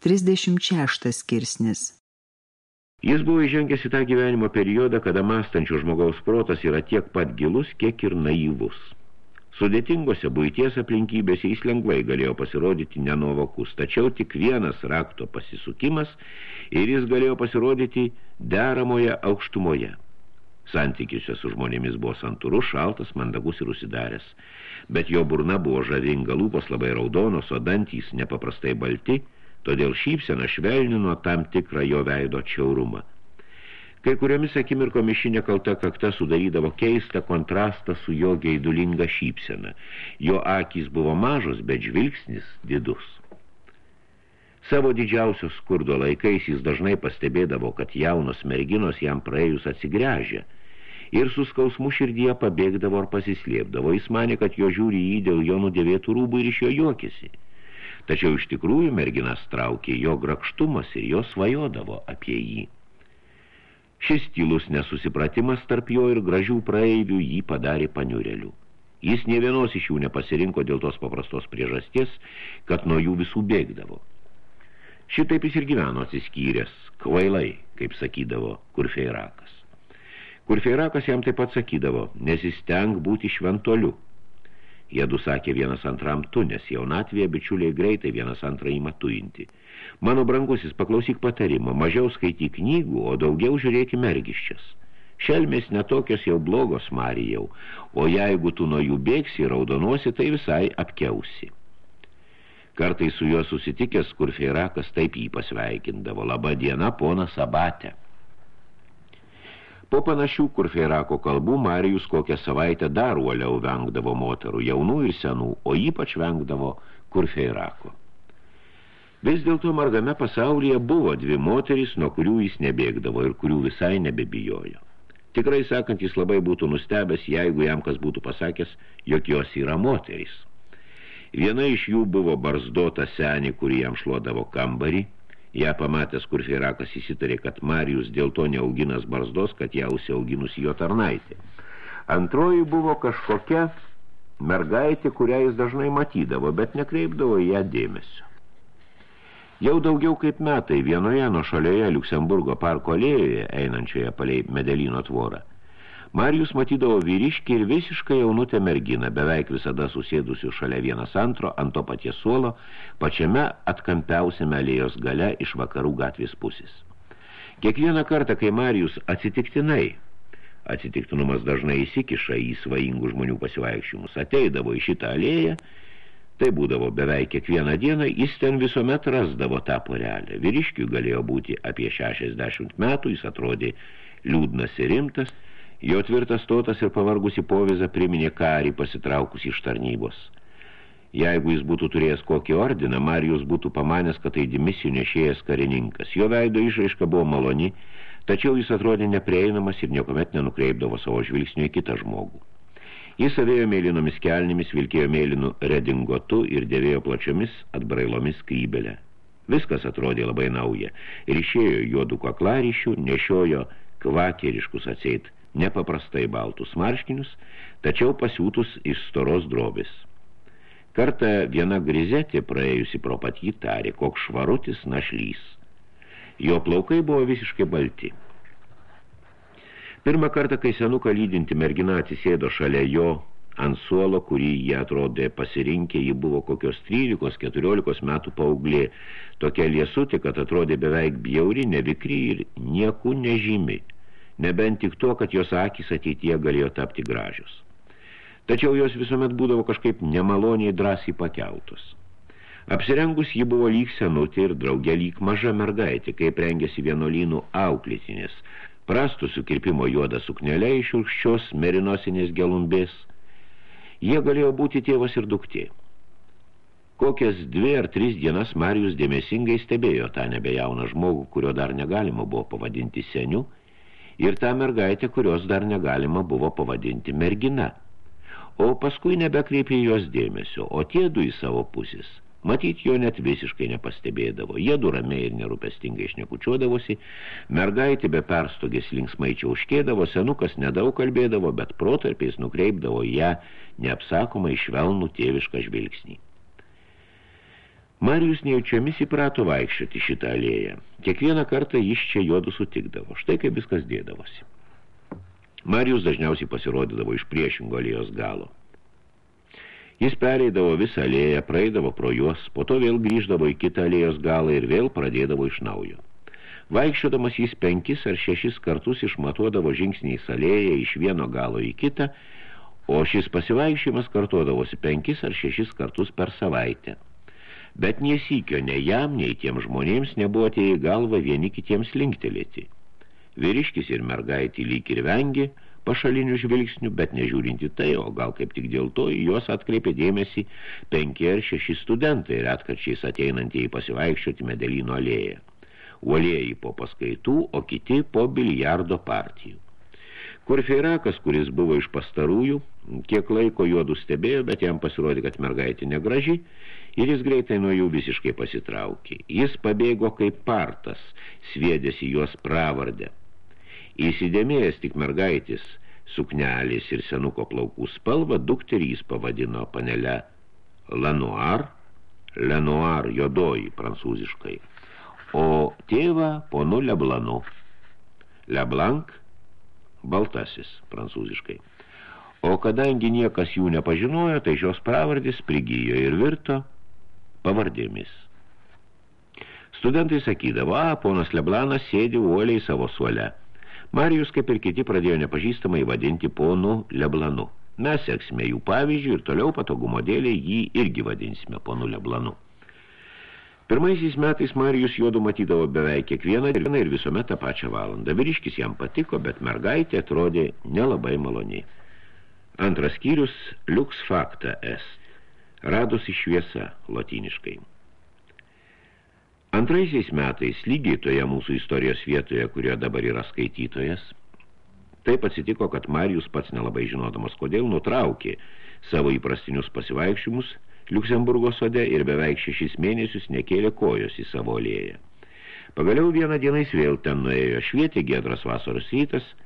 36 skirsnis Jis buvo įžengęs į tą gyvenimo periodą, kada mąstančio žmogaus protas yra tiek pat gilus, kiek ir naivus. Sudėtingose buities aplinkybėse jis lengvai galėjo pasirodyti nenovokus, tačiau tik vienas rakto pasisukimas ir jis galėjo pasirodyti deramoje aukštumoje. Santykiuose su žmonėmis buvo santūrus, šaltas, mandagus ir užsidaręs, bet jo burna buvo žavinga, lūpos labai raudonos, o dantys nepaprastai balti – todėl šypsena švelnino tam tikrą jo veido čiaurumą. Kai kuriomis akimirkomis ši nekalta kakta sudarydavo keistą kontrastą su jo geidulinga šypsena. Jo akys buvo mažos, bet žvilgsnis didus. Savo didžiausios skurdo laikais jis dažnai pastebėdavo, kad jaunos merginos jam praėjus atsigręžia ir su skausmu širdyje pabėgdavo ar pasislėpdavo. Jis manė, kad jo žiūri jį dėl jo nudėvėtų rūbų ir iš jo juokėsi. Tačiau iš tikrųjų merginas traukė jo grakštumas ir jo svajodavo apie jį. Šis tylus nesusipratimas tarp jo ir gražių praeivių jį padarė paniureliu. Jis ne vienos iš jų nepasirinko dėl tos paprastos priežasties, kad nuo jų visų bėgdavo. Šitaip jis ir gyveno atsiskyręs, kvailai, kaip sakydavo Kurfeirakas. Kurfeirakas jam taip pat sakydavo, nesisteng būti šventoliu – Jėdu sakė vienas antram tu, nes jaunatvėje bičiuliai greitai vienas antrą įma tuinti. Mano brangusis, paklausyk patarimo, mažiau skaityk knygų, o daugiau žiūrėki mergiščias. Šelmės netokios jau blogos marijau, o jeigu tu nuo jų bėgsi raudonuosi, tai visai apkiausi. Kartai su juo susitikęs, kur feirakas taip jį pasveikindavo. Labą dieną, pona Sabatė. Po panašių kurfeirako kalbų Marijus kokią savaitę dar uoliau vengdavo moterų, jaunų ir senų, o ypač vengdavo kurfeirako. Vis dėlto margame pasaulyje buvo dvi moterys, nuo kurių jis nebėgdavo ir kurių visai nebebijojo. Tikrai sakant, jis labai būtų nustebęs, jeigu jam kas būtų pasakęs, jog jos yra moterys. Viena iš jų buvo barzdota senį, kuri jam šluodavo kambarį, Ja pamatęs, kur Feirakas įsitarė, kad Marijus dėl to neauginas barzdos, kad ją užsiauginus jo tarnaitė. Antroji buvo kažkokia mergaitė, kurią jis dažnai matydavo, bet nekreipdavo ją dėmesio. Jau daugiau kaip metai vienoje nuo šalioje Liuksemburgo parko alėjoje, einančioje palei Medelino tvorą, Marijus matydavo vyriškį ir visiškai jaunutę merginą, beveik visada susėdusių šalia vienas antro, ant to paties suolo, pačiame atkampiausiame alėjos gale iš vakarų gatvės pusės. Kiekvieną kartą, kai Marijus atsitiktinai, atsitiktinumas dažnai įsikiša į svajingų žmonių pasivaikščiumus, ateidavo į šitą alėją, tai būdavo beveik kiekvieną dieną, jis ten visuomet rasdavo tą porelę. Vyriškiui galėjo būti apie 60 metų, jis atrodė liūdnas ir rimtas, Jo tvirtas stotas ir pavargusi povizą priminė karį pasitraukus iš tarnybos. Jeigu jis būtų turėjęs kokį ordiną, Marijus būtų pamanęs, kad tai dimisijų nešėjęs karininkas. Jo veido išraiška buvo maloni, tačiau jis atrodė neprieinamas ir niekomet nenukreipdavo savo žvilgsnio į kitą žmogų. Jis savėjo mėlynomis kelnimis, vilkėjo mėlynų redingotu ir dėvėjo plačiomis atbrailomis krybelę. Viskas atrodė labai nauja ir išėjo juodų kaklaryšių, nešiojo kvakeriškus atseit nepaprastai baltus marškinius, tačiau pasiūtus iš storos drobės. Kartą viena grizetė praėjusi pro pat jį tarė, koks švarutis našlys. Jo plaukai buvo visiškai balti. Pirmą kartą, kai senuką lydinti mergina atsisėdo šalia jo ant suolo, kurį jie atrodė pasirinkę, ji buvo kokios 13-14 metų paauglė, tokia liesutė, kad atrodė beveik bjauri, nevikri ir niekų nežymi nebent tik to, kad jos akys ateityje galėjo tapti gražios. Tačiau jos visuomet būdavo kažkaip nemaloniai drąsiai pakeltos. Apsirengus ji buvo lyg senutė ir draugė lyg maža mergaitė, kaip rengėsi vienuolynų auklėtinės, prastų sukirpimo juodą suknelę iš urkščios merinosinės gelumbės. Jie galėjo būti tėvas ir duktė. Kokias dvi ar tris dienas Marijus dėmesingai stebėjo tą nebejauną žmogų, kurio dar negalima buvo pavadinti seniu, ir tą mergaitę, kurios dar negalima buvo pavadinti mergina. O paskui nebekreipė jos dėmesio, o tie du į savo pusės. Matyt, jo net visiškai nepastebėdavo. Jie du ramiai ir nerūpestingai šnekučiuodavosi, mergaitė be perstogės linksmai čiauškėdavo, senukas nedaug kalbėdavo, bet protarpiais nukreipdavo ją neapsakomai švelnų tėvišką žvilgsnį. Marijus nejučiomis įprato vaikščioti šitą alėją. Kiekvieną kartą jis čia juodu sutikdavo. Štai kaip viskas dėdavosi. Marijus dažniausiai pasirodydavo iš priešingo alėjos galo. Jis pereidavo visą alėją, praeidavo pro juos, po to vėl grįždavo į kitą alėjos galą ir vėl pradėdavo iš naujo. Vaikščiodamas jis penkis ar šešis kartus išmatuodavo žingsniais alėją iš vieno galo į kitą, o šis pasivaikščiojimas kartuodavosi penkis ar šešis kartus per savaitę bet nesykio nei jam, nei tiem žmonėms nebuvo atėję galva vieni kitiems linktelėti. Vyriškis ir mergaitį lyg ir vengi pašalinių žvilgsnių, bet nežiūrinti tai, o gal kaip tik dėl to, juos atkreipė dėmesį penki ar šeši studentai, retkarčiais ateinantieji pasivaikščioti Medelino alėją. Uolėjai po paskaitų, o kiti po biliardo partijų. Kurfeirakas, kuris buvo iš pastarųjų, kiek laiko juodų stebėjo, bet jam pasirodė, kad mergaitė negraži, ir jis greitai nuo jų visiškai pasitraukė. Jis pabėgo kaip partas, sviedėsi juos pravardę. Įsidėmėjęs tik mergaitis, suknelis ir senuko plaukų spalvą, dukterys pavadino panelę Lanoir, Lenoir jodoji prancūziškai, o tėvą ponu Leblanu. Leblanc baltasis prancūziškai. O kadangi niekas jų nepažinojo, tai šios pravardės prigijo ir virto pavardėmis. Studentai sakydavo, a, ponas Leblanas sėdi uoliai savo suole. Marijus, kaip ir kiti, pradėjo nepažįstamai vadinti ponu Leblanu. Mes seksime jų pavyzdžių ir toliau patogumo dėlė jį irgi vadinsime ponu Leblanu. Pirmaisiais metais Marijus juodu matydavo beveik kiekvieną dieną ir visuomet tą pačią valandą. Vyriškis jam patiko, bet mergaitė atrodė nelabai maloniai. Antras skyrius – Lux Facta est radosi šviesa latiniškai. Antraisiais metais, lygiai toje mūsų istorijos vietoje, kurioje dabar yra skaitytojas, taip atsitiko, kad Marijus pats nelabai žinodamas, kodėl nutraukė savo įprastinius pasivaikščiumus Liuksemburgo sode ir beveik šešis mėnesius nekėlė kojos į savo alėją. Pagaliau vieną dieną jis vėl ten nuėjo švietė giedras vasaros rytas –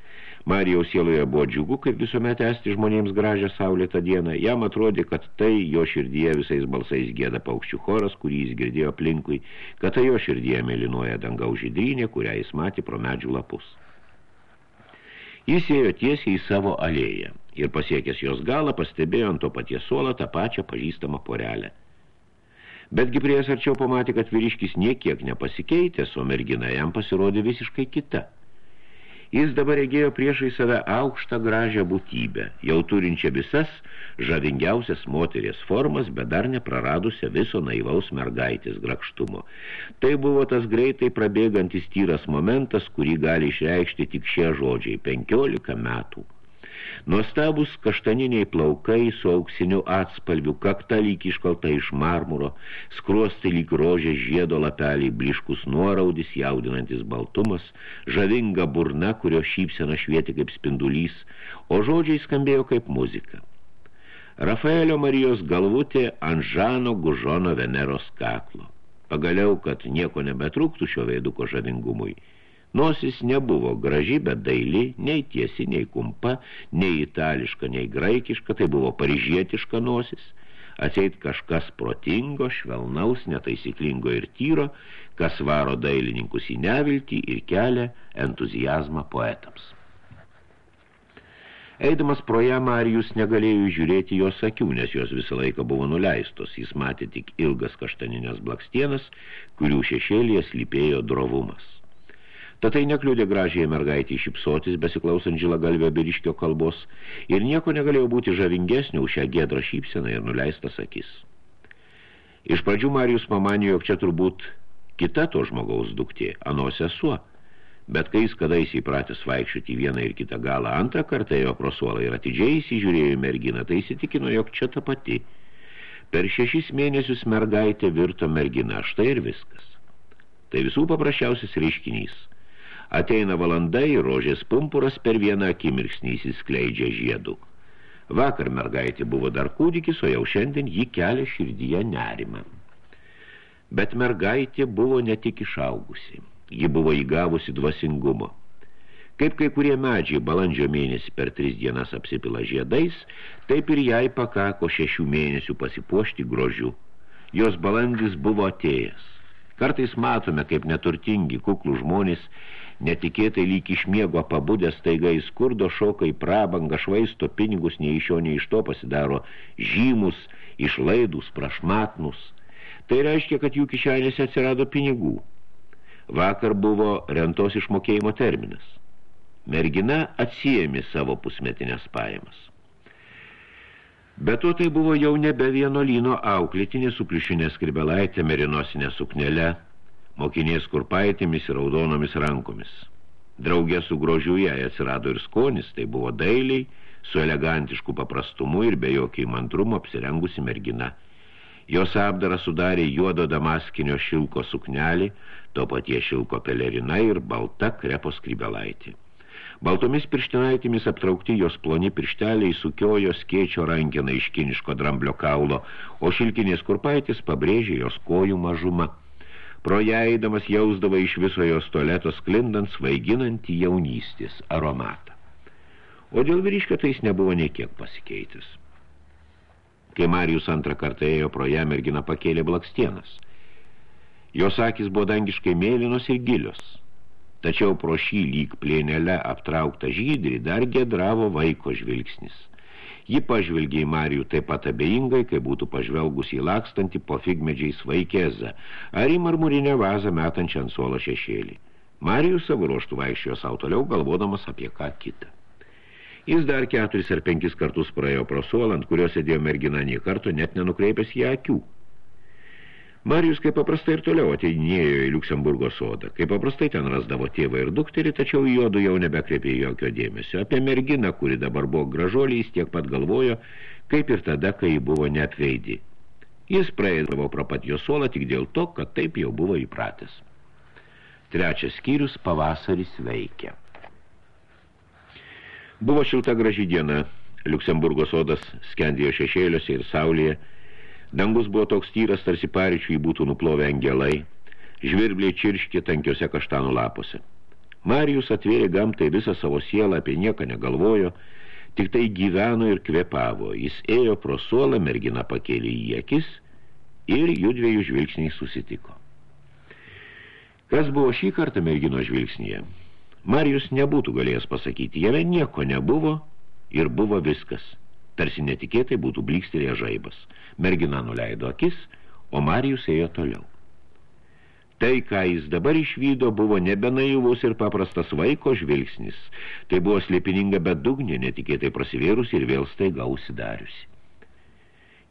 Marijaus sieloje buvo džiugu, kaip visuomet esti žmonėms gražią saulėtą dieną. Jam atrodė, kad tai jo širdyje visais balsais gėda paukščių choras, kurį jis girdėjo aplinkui, kad tai jo širdyje mėlynuoja dangaus žydrynė, kurią jis matė pro medžių lapus. Jis ėjo tiesiai į savo alėją ir pasiekęs jos galą pastebėjo ant to paties suolą tą pačią pažįstamą porelę. Betgi prie arčiau pamatė, kad vyriškis niekiek nepasikeitęs, o mergina jam pasirodė visiškai kita – Jis dabar regėjo priešai save aukštą gražią būtybę, jau turinčią visas žavingiausias moterės formas, bet dar nepraradusią viso naivaus mergaitės grakštumo. Tai buvo tas greitai prabėgantis tyras momentas, kurį gali išreikšti tik šie žodžiai – 15 metų. Nuostabus kaštaniniai plaukai su auksiniu atspalviu, kakta lyg iškalta iš marmuro, skruostai lyg rožė žiedo lapeliai, bliškus nuoraudis, jaudinantis baltumas, žavinga burna, kurio šypsena švieti kaip spindulys, o žodžiai skambėjo kaip muzika. Rafaelio Marijos galvutė ant Žano Gužono Veneros kaklo. Pagaliau, kad nieko nebetrūktų šio veiduko žavingumui – Nosis nebuvo graži, bet daili, nei tiesi, nei kumpa, nei itališka, nei graikiška, tai buvo parižietiška nosis. Atseit kažkas protingo, švelnaus, netaisyklingo ir tyro, kas varo dailininkus į neviltį ir kelia entuzijazmą poetams. Eidamas pro ją Marijus negalėjo žiūrėti jos akių, nes jos visą laiką buvo nuleistos. Jis matė tik ilgas kaštaninės blakstienas, kurių šešėlėje slypėjo drovumas. Tad tai nekliūdė gražiai mergaitį šipsotis, besiklausant žilagalvio biriškio kalbos, ir nieko negalėjo būti žavingesnio už šią gėdrą šypseną ir nuleistas akis. Iš pradžių Marijus pamanė, jog čia turbūt kita to žmogaus duktė, ano sesuo, bet kai jis kadais įpratęs vaikščioti vieną ir kitą galą antrą kartą jo prosuolą ir atidžiai įsižiūrėjo merginą, tai įsitikino, jog čia ta pati. Per šešis mėnesius mergaitė virto mergina, štai ir viskas. Tai visų paprasčiausias reiškinys – Ateina valanda ir rožės pumpuras per vieną akimirksnį įsiskleidžia žiedų. Vakar mergaitė buvo dar kūdikis, o jau šiandien ji kelia širdyje nerimą. Bet mergaitė buvo ne tik išaugusi, ji buvo įgavusi dvasingumo. Kaip kai kurie medžiai balandžio mėnesį per tris dienas apsipila žiedais, taip ir jai pakako šešių mėnesių pasipuošti grožiu. jos balandis buvo atėjęs. Kartais matome, kaip neturtingi, kuklų žmonės netikėtai lyg iš miego pabudęs taiga į skurdo šoką į prabangą, švaisto pinigus, nei iš jo, nei iš to pasidaro žymus, išlaidus, prašmatnus. Tai reiškia, kad jų kišenėse atsirado pinigų. Vakar buvo rentos išmokėjimo terminas. Mergina atsijėmi savo pusmetinės pajamas. Bet to tai buvo jau nebe vienolyno auklėtinė su pliušinė skribelaitė, merinosinė suknelė, mokinės kurpaitėmis ir raudonomis rankomis. Draugė su grožiu jai atsirado ir skonis, tai buvo dailiai, su elegantišku paprastumu ir be jokio įmantrumo apsirengusi mergina. Jos apdarą sudarė juodo damaskinio šilko suknelį, to patie šilko pelerina ir balta krepo skrybelaitė. Baltomis pirštinaitėmis aptraukti jos ploni piršteliai sukiojo skėčio rankeną iš kiniško dramblio kaulo, o šilkinės kurpaitės pabrėžė jos kojų mažumą. Pro ją eidamas jausdavo iš viso jos tualeto sklindant svaiginantį jaunystės aromatą. O dėl vyriškio tai jis nebuvo niekiek pasikeitęs. Kai Marijus antrą kartą ėjo pro ją, mergina pakėlė blakstienas. Jos akis buvo dangiškai mėlynos ir gilios, tačiau pro šį lyg plėnelę aptrauktą žydrį dar gedravo vaiko žvilgsnis – Ji pažvelgė į Marijų taip pat abejingai, kai būtų pažvelgus į lakstantį po figmedžiais vaikėzą, ar į marmurinę vazą metančią ant suolo šešėlį. Marijus savo ruoštų vaikščiojo savo toliau, galvodamas apie ką kitą. Jis dar keturis ar penkis kartus praėjo pro suolą, ant kurio sėdėjo mergina nei karto, net nenukreipęs į akių. Marijus kaip paprastai ir toliau ateidinėjo į Liuksemburgo sodą. Kaip paprastai ten rasdavo tėvą ir dukterį, tačiau juodu jau nebekreipė jokio dėmesio. Apie merginą, kuri dabar buvo gražolį, jis tiek pat galvojo, kaip ir tada, kai buvo neapveidi. Jis praeidavo pro pat jo suolą tik dėl to, kad taip jau buvo įpratęs. Trečias skyrius – pavasaris veikia. Buvo šilta graži diena. Liuksemburgo sodas skendėjo šešėliuose ir saulėje – Dangus buvo toks tyras, tarsi paryčiui būtų nuplovę angelai, žvirbliai čirškė tankiuose kaštanų lapuose. Marijus atvėrė gamtai visą savo sielą, apie nieką negalvojo, tik tai gyveno ir kvepavo. Jis ėjo pro suolą, mergina pakėlė į akis ir jų dviejų žvilgsniai susitiko. Kas buvo šį kartą mergino žvilgsnyje? Marijus nebūtų galėjęs pasakyti, jame nieko nebuvo ir buvo viskas – Tarsi netikėtai būtų blykstelė žaibas. Mergina nuleido akis, o Marijus ėjo toliau. Tai, ką jis dabar išvydo, buvo nebenaivus ir paprastas vaiko žvilgsnis. Tai buvo slėpininga bedugnė, netikėtai prasivėrus ir vėl staiga užsidariusi.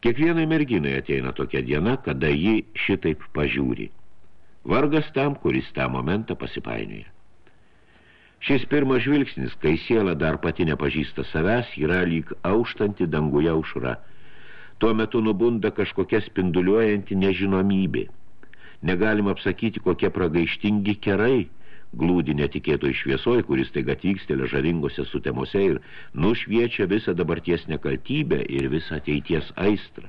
Kiekvienai merginai ateina tokia diena, kada ji šitaip pažiūri. Vargas tam, kuris tą momentą pasipainioja. Šis pirmas žvilgsnis, kai siela dar pati nepažįsta savęs, yra lyg auštanti danguje aušra. Tuo metu nubunda kažkokia spinduliuojanti nežinomybė. Negalima apsakyti, kokie pragaištingi kerai glūdi netikėtoj šviesoj, kuris taiga tvykstelė žavingose sutemose ir nušviečia visą dabarties nekaltybę ir visą ateities aistrą.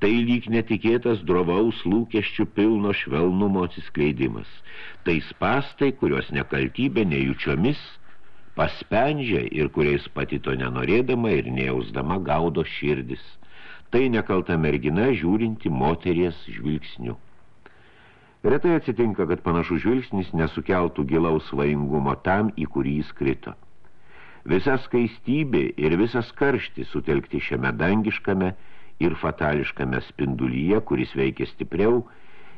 Tai lyg netikėtas drovaus lūkesčių pilno švelnumo atsiskleidimas. Tai spastai, kurios nekaltybė nejučiomis paspendžia ir kuriais pati to nenorėdama ir nejausdama gaudo širdis. Tai nekalta mergina žiūrinti moteries žvilgsnių. Retai atsitinka, kad panašų žvilgsnis nesukeltų gilaus svajingumo tam, į kurį jis krito. Visa skaistybė ir visas karštis sutelkti šiame dangiškame ir fatališkame spindulyje, kuris veikia stipriau,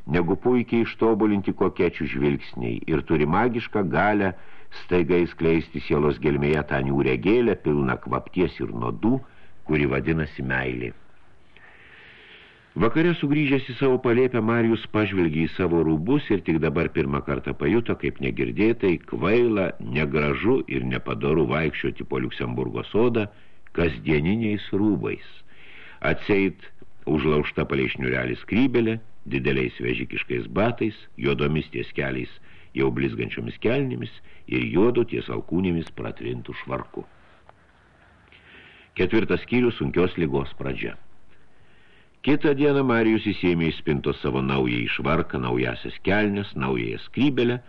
negu puikiai ištobulinti kokiečių žvilgsniai ir turi magišką galę staigai skleisti sielos gelmėje tą niūrę gėlę, pilną kvapties ir nuodų, kuri vadinasi meilė. Vakare sugrįžęs į savo palėpę, Marijus pažvelgė į savo rūbus ir tik dabar pirmą kartą pajuto, kaip negirdėtai, kvaila, negražu ir nepadoru vaikščioti po Liuksemburgo sodą kasdieniniais rūbais – Atseit užlaužta palei šniurelį skrybelė, dideliais vežikiškais batais, juodomis ties keliais, jau blizgančiomis kelnėmis ir juodo ties alkūnėmis pratrintų švarku. Ketvirtas skyrius sunkios lygos pradžia. Kitą dieną Marijus įsėmė į spintos savo naują išvarką, naujasias kelnes, naująją skrybelę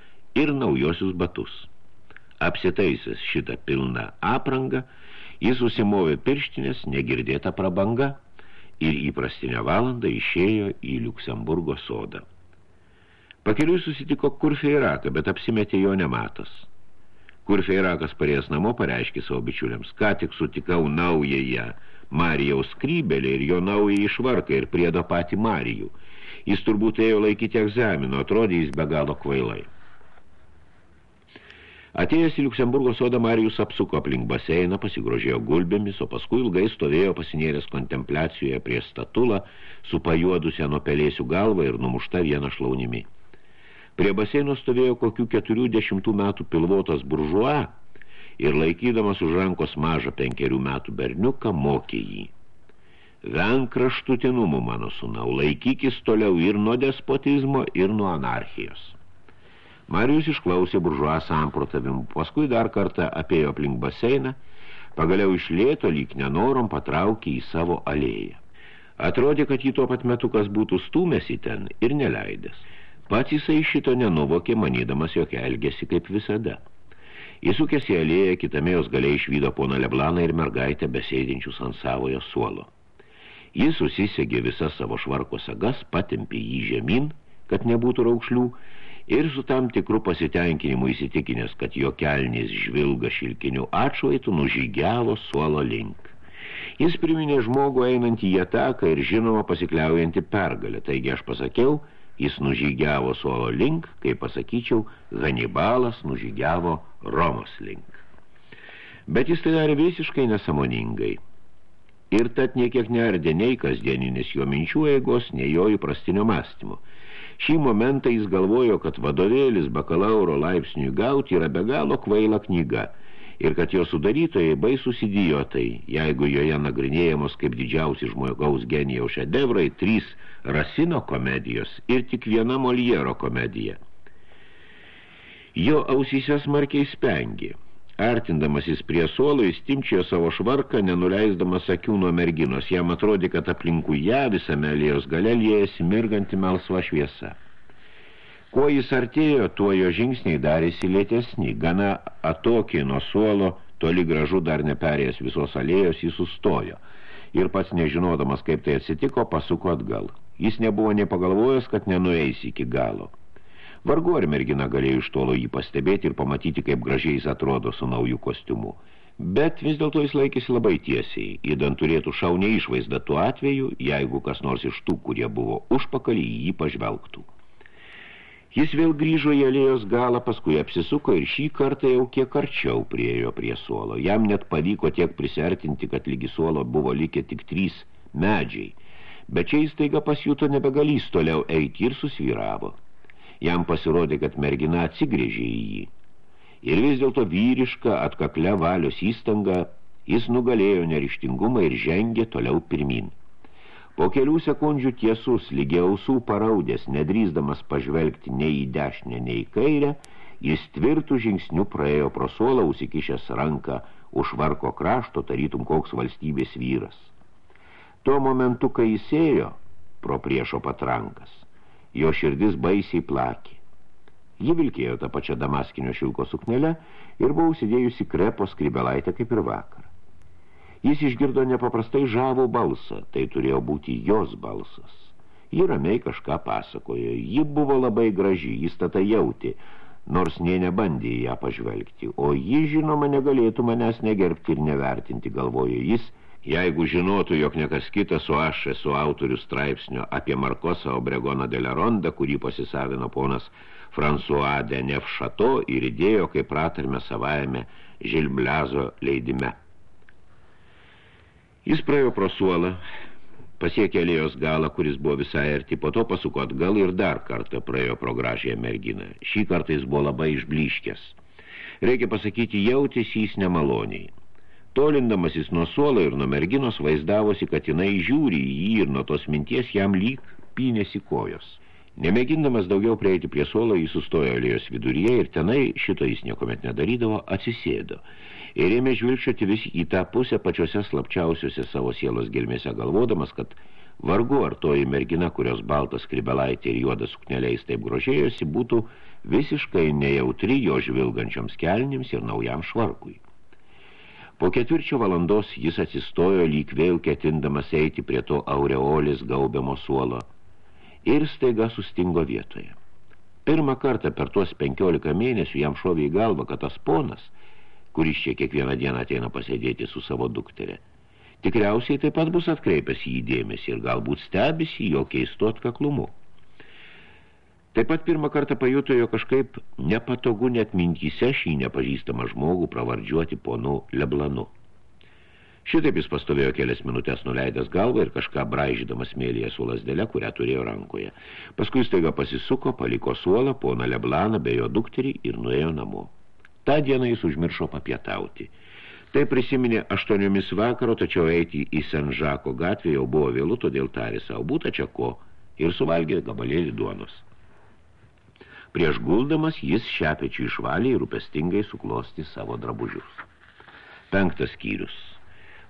ir naujosius batus. Apsitaisęs šitą pilną aprangą, Jis užsimovė pirštinės, negirdėta prabanga ir įprastinę valandą išėjo į Liuksemburgo sodą. Pakeliui susitiko Kurfeiraką, bet apsimetė jo nematas. Kurfeirakas parėjęs namo pareiškė savo bičiuliams, ką tik sutikau naująją Marijaus skrybelį ir jo naują išvarką ir priedo patį Marijų. Jis turbūt ėjo laikyti egzamino, atrodė jis be galo kvailai. Atėjęs į Liuksemburgo sodą Marijus apsuko aplink baseiną, pasigrožėjo gulbėmis, o paskui ilgai stovėjo pasinėręs kontempliacijoje prie statulą, su pajuodusią nuo pelėsių galvą ir numušta vieną šlaunimi. Prie baseino stovėjo kokių keturių dešimtų metų pilvotas buržuo ir laikydamas už rankos mažą penkerių metų berniuką mokė jį. Venk kraštutinumų, mano sunau, laikykis toliau ir nuo despotizmo, ir nuo anarchijos. Marijus išklausė buržuą samprotavimų, paskui dar kartą apėjo aplink baseiną, pagaliau iš lėto lyg nenorom patraukė į savo alėją. Atrodė, kad jį tuo pat metu kas būtų stūmęs į ten ir neleidęs. Pats jisai šito nenuvokė, manydamas jog elgėsi kaip visada. Įsukęs į alėją, kitame jos galiai išvydo poną Leblaną ir mergaitę besėdinčius ant savojo suolo. Jis susisegė visas savo švarko sagas, patimpė jį žemyn, kad nebūtų raukšlių, ir su tam tikru pasitenkinimu įsitikinęs, kad jo kelnis žvilga šilkinių atšvaitų nužygiavo suolo link. Jis priminė žmogų einantį į ataką ir žinoma pasikliaujantį pergalę, taigi aš pasakiau, jis nužygiavo suolo link, kai pasakyčiau, Hanibalas nužygiavo Romos link. Bet jis tai darė visiškai nesamoningai. Ir tad niekiek neardė nei kasdieninis jo minčių eigos, nei jo įprastinio mąstymo – Šį momentą jis galvojo, kad vadovėlis bakalauro laipsniui gauti yra be galo kvaila knyga ir kad jo sudarytojai baisus idiotai, jeigu joje nagrinėjamos kaip didžiausi žmogaus genijaus šedevrai trys Rasino komedijos ir tik viena Moliero komedija. Jo ausyse smarkiai spengė. Artindamasis prie suolo, jis timčiojo savo švarką, nenuleisdamas akių nuo merginos. Jam atrodė, kad aplinkų ją visame alėjos gale liejasi mirganti melsva šviesa. Kuo jis artėjo, tuo jo žingsniai darėsi lėtesni. Gana atokiai nuo suolo, toli gražu dar neperėjęs visos alėjos, jis sustojo. Ir pats nežinodamas, kaip tai atsitiko, pasuko atgal. Jis nebuvo nepagalvojęs, kad nenueis iki galo. Vargu ar mergina galėjo iš tolo jį pastebėti ir pamatyti, kaip gražiai jis atrodo su nauju kostiumu. Bet vis dėlto jis laikėsi labai tiesiai, įdant turėtų šaunę išvaizdą tuo atveju, jeigu kas nors iš tų, kurie buvo užpakalį, jį pažvelgtų. Jis vėl grįžo į alėjos galą, paskui apsisuko ir šį kartą jau kiek arčiau priejo prie suolo. Jam net pavyko tiek prisertinti, kad lygi suolo buvo likę tik trys medžiai. Bet čia jis taiga pasijuto nebegalys toliau eiti ir susvyravo. Jam pasirodė, kad mergina atsigrėžė į jį. Ir vis dėlto vyriška, atkaklia valios įstanga, jis nugalėjo nerištingumą ir žengė toliau pirmin. Po kelių sekundžių tiesus, lygiai ausų paraudės, nedrįsdamas pažvelgti nei į dešinę, nei į kairę, jis tvirtų žingsnių praėjo pro suolą, užsikišęs ranką už varko krašto, tarytum koks valstybės vyras. Tuo momentu, kai jis ėjo pro priešo patrankas, jo širdis baisiai plakė. Ji vilkėjo tą pačią damaskinio šilko suknelę ir buvo užsidėjusi krepo skribelaitę kaip ir vakar. Jis išgirdo nepaprastai žavų balsą, tai turėjo būti jos balsas. Ji ramiai kažką pasakojo, ji buvo labai graži, jis tada jauti, nors nė nebandė ją pažvelgti, o ji, žinoma, negalėtų manęs negerbti ir nevertinti, galvojo jis, Jeigu žinotų, jog nekas kitas, o aš esu autorių straipsnio apie Markosą Obregoną de la Ronda, kurį pasisavino ponas François de Nefšato ir įdėjo kaip pratarme savajame Žilbliazo leidime. Jis praėjo pro suolą, pasiekė alėjos galą, kuris buvo visai arti, po to pasuko atgal ir dar kartą praėjo pro gražiąją merginą. Šį kartą jis buvo labai išbliškęs. Reikia pasakyti, jautėsi jis nemaloniai. Tolindamasis nuo suolo ir nuo merginos vaizdavosi, kad jinai žiūri į jį ir nuo tos minties jam lyg pynėsi kojos. Nemėgindamas daugiau prieiti prie suolo, jis sustojo alėjos viduryje ir tenai, šito jis niekomet nedarydavo, atsisėdo. Ir ėmė žvilgčioti vis į tą pusę pačiose slapčiausiuose savo sielos gelmėse, galvodamas, kad vargu ar toji mergina, kurios baltas kribelaitė ir juodas sukneliais taip grožėjosi, būtų visiškai nejautri jo žvilgančioms kelnims ir naujam švarkui. Po ketvirčio valandos jis atsistojo lyg vėl ketindamas eiti prie to aureolės gaubiamo suolo ir staiga sustingo vietoje. Pirmą kartą per tuos penkiolika mėnesių jam šovė į galvą, kad tas ponas, kuris čia kiekvieną dieną ateina pasėdėti su savo dukterė, tikriausiai taip pat bus atkreipęs į dėmesį ir galbūt stebisi jo keistu atkaklumu. Taip pat pirmą kartą pajuto jo kažkaip nepatogu net mintyse šį nepažįstamą žmogų pravardžiuoti ponu Leblanu. Šitaip jis pastovėjo kelias minutės nuleidęs galvą ir kažką braižydamas mėlyje su lasdelė, kurią turėjo rankoje. Paskui staiga pasisuko, paliko suolą, poną Leblaną bei jo dukterį ir nuėjo namo. Ta dieną jis užmiršo papietauti. Tai prisiminė aštuoniomis vakaro, tačiau eiti į Senžako gatvę jau buvo vėlų, todėl tarė savo būta čia ko ir suvalgė gabalėlį duonos. Prieš guldamas jis šepečių išvalė ir rūpestingai suklosti savo drabužius. Penktas skyrius.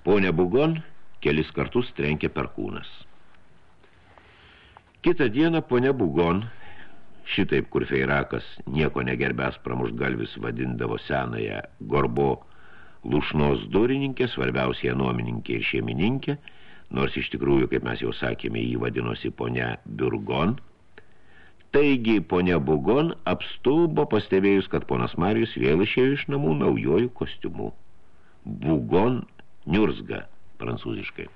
Pone Bugon kelis kartus trenkė perkūnas. Kitą dieną ponė Bugon, šitaip kur feirakas nieko negerbęs pramuštgalvis vadindavo senąją Gorbo lūšnos durininkė, svarbiausia nuomininkė ir šeimininkė, nors iš tikrųjų, kaip mes jau sakėme, jį vadinosi ponia Burgon – Taigi ponia Bugon apstulbo pastebėjus, kad ponas Marijus vėl išėjo iš namų naujojų kostiumų. Bugon niurzga, prancūziškai.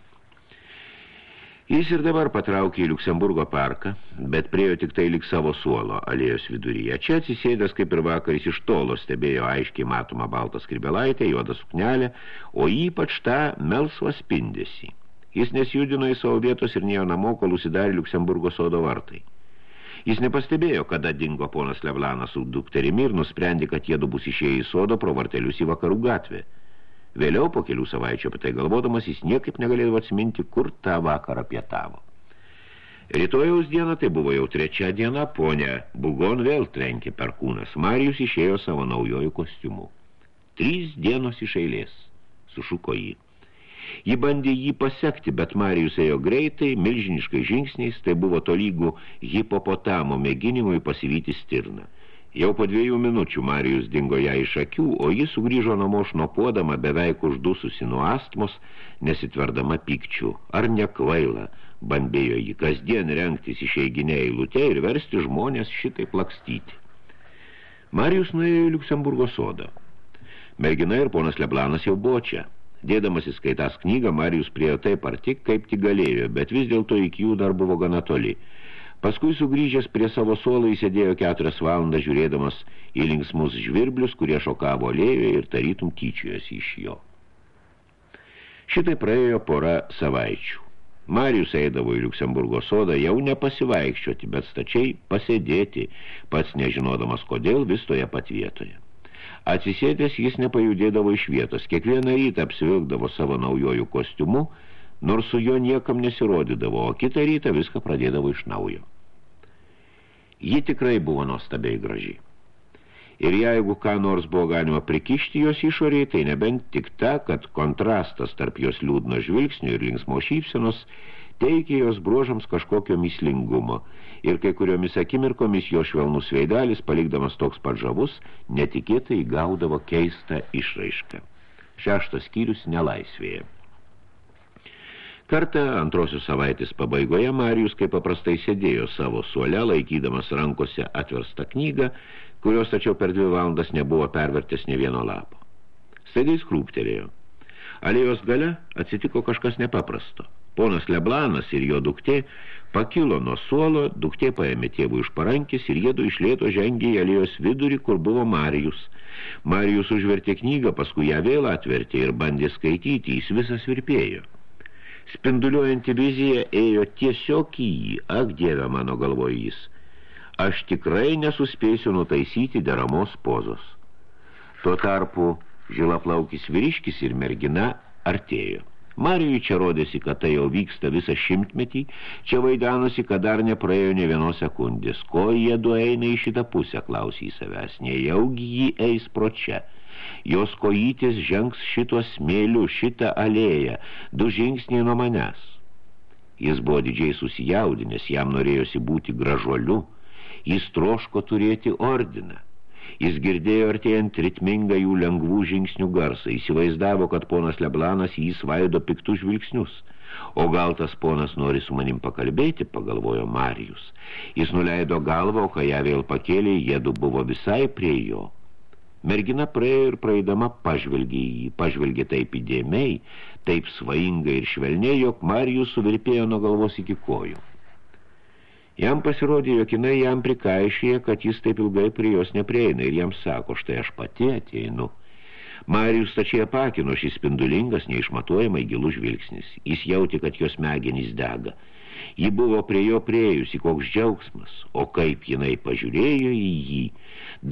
Jis ir dabar patraukė į Liuksemburgo parką, bet priejo tik tai lik savo suolo alėjos viduryje. Čia atsisėdęs kaip ir vakaris iš tolo stebėjo aiškiai matomą baltą skribelaitę, juodą suknelę, o ypač tą melsvą spindesį. Jis nesjudino į savo vietos ir nėjo namo, kol užsidarė Liuksemburgo sodo vartai. Jis nepastebėjo, kada dingo ponas Levlanas su dukterimi ir nusprendė, kad jie du bus išėję į sodo pro vartelius į vakarų gatvę. Vėliau, po kelių savaičių apie tai galvodamas, jis niekaip negalėjo atsiminti, kur tą vakarą pietavo. Rytojaus diena, tai buvo jau trečia diena, ponė Bugon vėl trenkė per kūnas. Marijus išėjo savo naujojų kostiumu. Trys dienos iš eilės, sušuko jį. Ji bandė jį pasekti, bet Marijus ėjo greitai, milžiniškai žingsniais, tai buvo tolygų hipopotamo mėginimui pasivyti stirną. Jau po dviejų minučių Marijus dingo ją iš akių, o ji sugrįžo namo šnopuodama beveik uždususi nuo astmos, nesitverdama pykčių. Ar nekvaila, bambėjo jį kasdien rengtis išeiginę eilutę ir versti žmonės šitai plakstyti. Marijus nuėjo į Liuksemburgo sodą. Mergina ir ponas Leblanas jau buvo čia. Dėdamas įskaitas knygą, Marijus priejo taip arti, kaip tik galėjo, bet vis dėlto iki jų dar buvo gana toli. Paskui sugrįžęs prie savo suolo įsėdėjo keturias valandas žiūrėdamas į linksmus žvirblius, kurie šokavo alėjoje ir tarytum tyčiojosi iš jo. Šitai praėjo pora savaičių. Marijus eidavo į Liuksemburgo sodą jau nepasivaikščioti, bet stačiai pasėdėti, pats nežinodamas kodėl vis toje pat vietoje. Atsisėdęs jis nepajudėdavo iš vietos, kiekvieną rytą apsivilkdavo savo naujojų kostiumu, nors su jo niekam nesirodydavo, o kitą rytą viską pradėdavo iš naujo. Ji tikrai buvo nuostabiai graži. Ir jeigu ką nors buvo galima prikišti jos išoriai, tai nebent tik ta, kad kontrastas tarp jos liūdno žvilgsnių ir linksmo šypsenos teikė jos bruožams kažkokio mislingumo ir kai kuriomis akimirkomis jo švelnus veidelis, palikdamas toks pat žavus, netikėtai gaudavo keistą išraišką. Šeštas skyrius nelaisvėje. Kartą antrosios savaitės pabaigoje Marijus kaip paprastai sėdėjo savo suole, laikydamas rankose atverstą knygą, kurios tačiau per dvi valandas nebuvo pervertęs ne vieno lapo. Staigai skrūptelėjo. Alėjos gale atsitiko kažkas nepaprasto. Ponas Leblanas ir jo duktė pakilo nuo suolo, duktė paėmė tėvų iš parankės ir jėdu iš lėto žengė į alėjos vidurį, kur buvo Marijus. Marijus užvertė knygą, paskui ją vėl atvertė ir bandė skaityti, jis visas virpėjo. Spinduliuojanti vizija ėjo tiesiog į jį, ak dieve mano galvoje jis. Aš tikrai nesuspėsiu nutaisyti deramos pozos. Tuo tarpu žilaplaukis vyriškis ir mergina artėjo. Marijui čia rodėsi, kad tai jau vyksta visą šimtmetį, čia vaidanosi, kad dar nepraėjo ne vienos sekundės. Ko jie du eina į šitą pusę, klausė į savęs, nejaugi jį eis pro čia. Jos kojytis žengs šito smėliu, šitą alėją, du žingsniai nuo manęs. Jis buvo didžiai susijaudinęs, jam norėjosi būti gražuoliu, jis troško turėti ordiną. Jis girdėjo artėjant ritmingą jų lengvų žingsnių garsą, įsivaizdavo, kad ponas Leblanas jį svaido piktų žvilgsnius. O gal tas ponas nori su manim pakalbėti, pagalvojo Marijus. Jis nuleido galvą, o kai ją vėl pakėlė, jėdu buvo visai prie jo. Mergina praėjo ir praeidama pažvelgė į jį, pažvelgė taip įdėmiai, taip svaingai ir švelniai, jog Marijus suvirpėjo nuo galvos iki kojų. Jam pasirodė, jog jinai jam prikaišyje, kad jis taip ilgai prie jos neprieina ir jam sako, štai aš pati ateinu. Marijus tačiai apakino šis spindulingas, neišmatuojamai gilus žvilgsnis. Jis jauti, kad jos smegenys dega. Ji buvo prie jo priejusi, koks džiaugsmas, o kaip jinai pažiūrėjo į jį.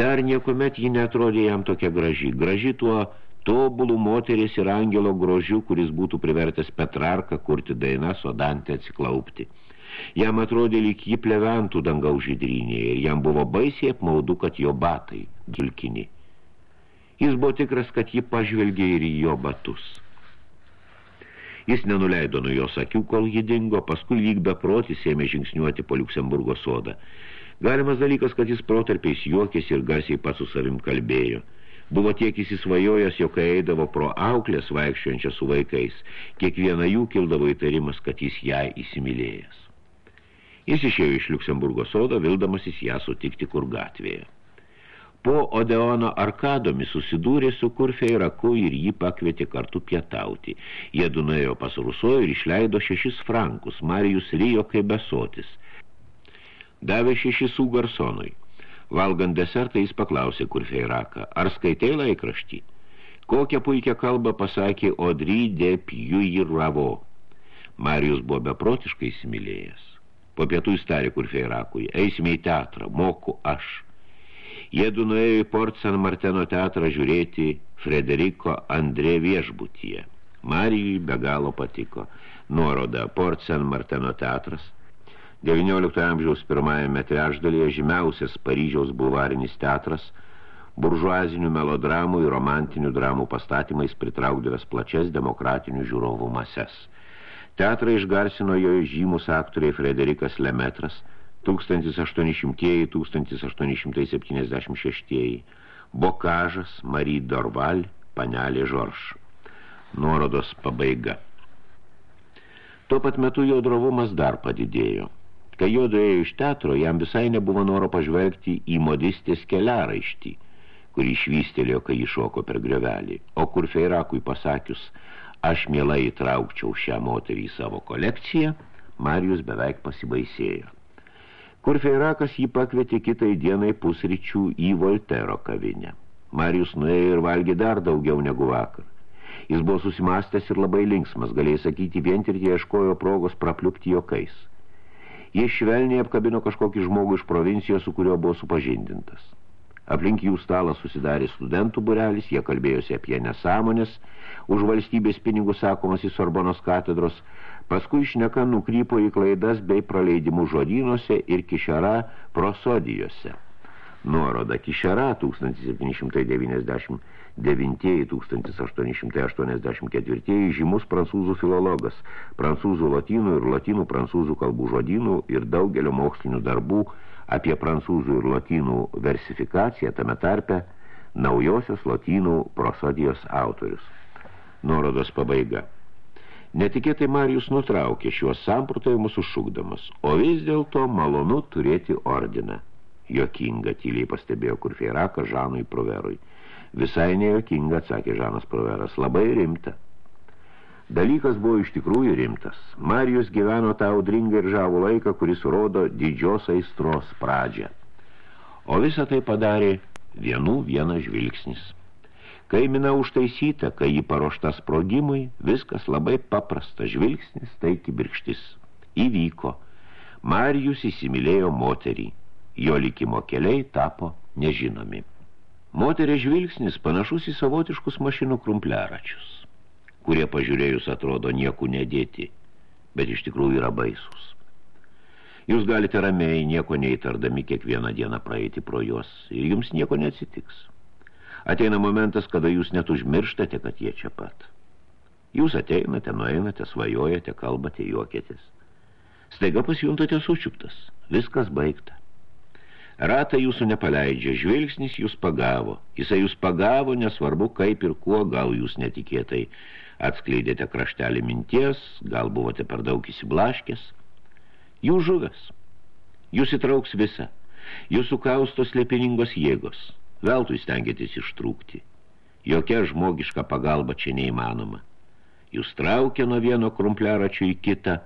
Dar niekomet ji netrodė jam tokia graži. Graži tuo tobulų moteris ir angelo grožiu, kuris būtų privertęs Petrarką kurti dainas, o Dantę atsiklaupti. Jam atrodė lyg jį pleventų dangaus žydrynėje ir jam buvo baisiai apmaudu, kad jo batai gilkini. Jis buvo tikras, kad ji pažvelgė ir į jo batus. Jis nenuleido nuo jos akių, kol ji dingo, paskui lyg beprotis ėmė žingsniuoti po Liuksemburgo sodą. Galimas dalykas, kad jis protarpiais juokėsi ir garsiai pats su savim kalbėjo. Buvo tiek įsisvajojęs, jog kai eidavo pro auklės vaikščiojančią su vaikais, kiekviena jų kildavo įtarimas, kad jis ją įsimylėjęs. Jis išėjo iš Liuksemburgo sodo, vildamasis ją sutikti kur gatvėje. Po Odeono arkadomis susidūrė su Kurfeiraku ir jį pakvietė kartu pietauti. Jie nuėjo pas Ruso ir išleido šešis frankus, Marijus rijo kaip besotis. Davė šešis su garsonui. Valgant desertą jis paklausė Kurfeiraką, ar skaitai laikraštį? Kokią puikią kalbą pasakė Odry de Pjujiravo. Marijus buvo beprotiškai įsimylėjęs. Po pietų įstarė Kurfeirakui, eisime į teatrą, moku aš. Jėdu nuėjo į Port San Marteno teatrą žiūrėti Frederiko Andrė viešbutyje. Marijui be galo patiko. Nuoroda Port San Marteno teatras. 19 amžiaus pirmajame trečdalyje žymiausias Paryžiaus bulvarinis teatras – buržuazinių melodramų ir romantinių dramų pastatymais pritraukdavęs plačias demokratinių žiūrovų mases – Teatrą išgarsino jo žymus aktoriai Frederikas Lemetras 1800-1876, Bokažas, Marie Dorval, panelė Žorš. Nuorodos pabaiga. Tuo pat metu jo drovumas dar padidėjo. Kai jo doėjo iš teatro, jam visai nebuvo noro pažvelgti į modistės keliaraištį, kurį išvystelėjo, kai iššoko per grevelį. O kur Feirakui pasakius – aš mielai įtraukčiau šią moterį į savo kolekciją, Marijus beveik pasibaisėjo. Kur Feirakas jį pakvietė kitai dienai pusryčių į Voltero kavinę. Marijus nuėjo ir valgė dar daugiau negu vakar. Jis buvo susimastęs ir labai linksmas, galėjai sakyti, vien ir ieškojo progos prapliupti jokais. Jis švelniai apkabino kažkokį žmogų iš provincijos, su kurio buvo supažindintas. Aplink jų stalą susidarė studentų burelis, jie kalbėjosi apie nesąmonės, už valstybės pinigus sakomas į Sorbonos katedros, paskui šneka nukrypo į klaidas bei praleidimų žodynuose ir kišara prosodijose. Nuoroda kišara 1799-1884 žymus prancūzų filologas, prancūzų lotynų ir lotynų prancūzų kalbų žodynų ir daugelio mokslinių darbų apie prancūzų ir lotynų versifikaciją tame tarpe naujosios lotynų prosodijos autorius. Nuorodos pabaiga. Netikėtai Marijus nutraukė šiuos samprotavimus užšūkdamas, o vis dėlto malonu turėti ordiną. Jokinga tyliai pastebėjo Kurfeiraką Žanui Proverui. Visai nejokinga, atsakė Žanas Proveras, labai rimta. Dalykas buvo iš tikrųjų rimtas. Marijus gyveno tą audringą ir žavų laiką, kuris rodo didžios aistros pradžią. O visą tai padarė vienų vienas žvilgsnis. Kai mina užtaisyta, kai jį paruošta sprogimui, viskas labai paprasta žvilgsnis, tai kibirkštis. Įvyko. Marijus įsimylėjo moterį. Jo likimo keliai tapo nežinomi. Moterės žvilgsnis panašus į savotiškus mašinų krumpliaračius kurie pažiūrėjus atrodo nieko nedėti, bet iš tikrųjų yra baisus. Jūs galite ramiai, nieko neįtardami kiekvieną dieną praeiti pro juos ir jums nieko neatsitiks. Ateina momentas, kada jūs net užmirštate, kad jie čia pat. Jūs ateinate, nueinate, svajojate, kalbate, juokėtės. Staiga pasijuntate sučiuptas. Viskas baigta. Rata jūsų nepaleidžia, žvilgsnis jūs pagavo. Jisai jūs pagavo, nesvarbu kaip ir kuo, gal jūs netikėtai atskleidėte kraštelį minties, gal buvote per daug įsiblaškės. Jūs žuvęs. Jūs įtrauks visą. Jūsų kaustos lėpiningos jėgos. Veltui stengiatės ištrūkti. Jokia žmogiška pagalba čia neįmanoma. Jūs traukia nuo vieno krumpliaračio į kitą,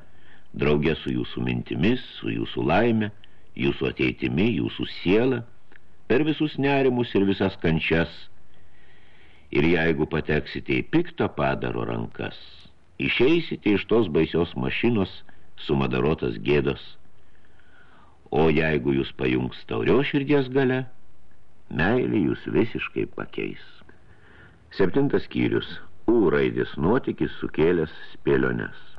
draugė su jūsų mintimis, su jūsų laime, jūsų ateitimi, jūsų siela, per visus nerimus ir visas kančias. Ir jeigu pateksite į pikto padaro rankas, išeisite iš tos baisios mašinos sumadarotas gėdos. O jeigu jūs pajungs taurio širdies gale, meilė jūs visiškai pakeis. Septintas skyrius. U raidės nuotykis sukėlęs spėliones.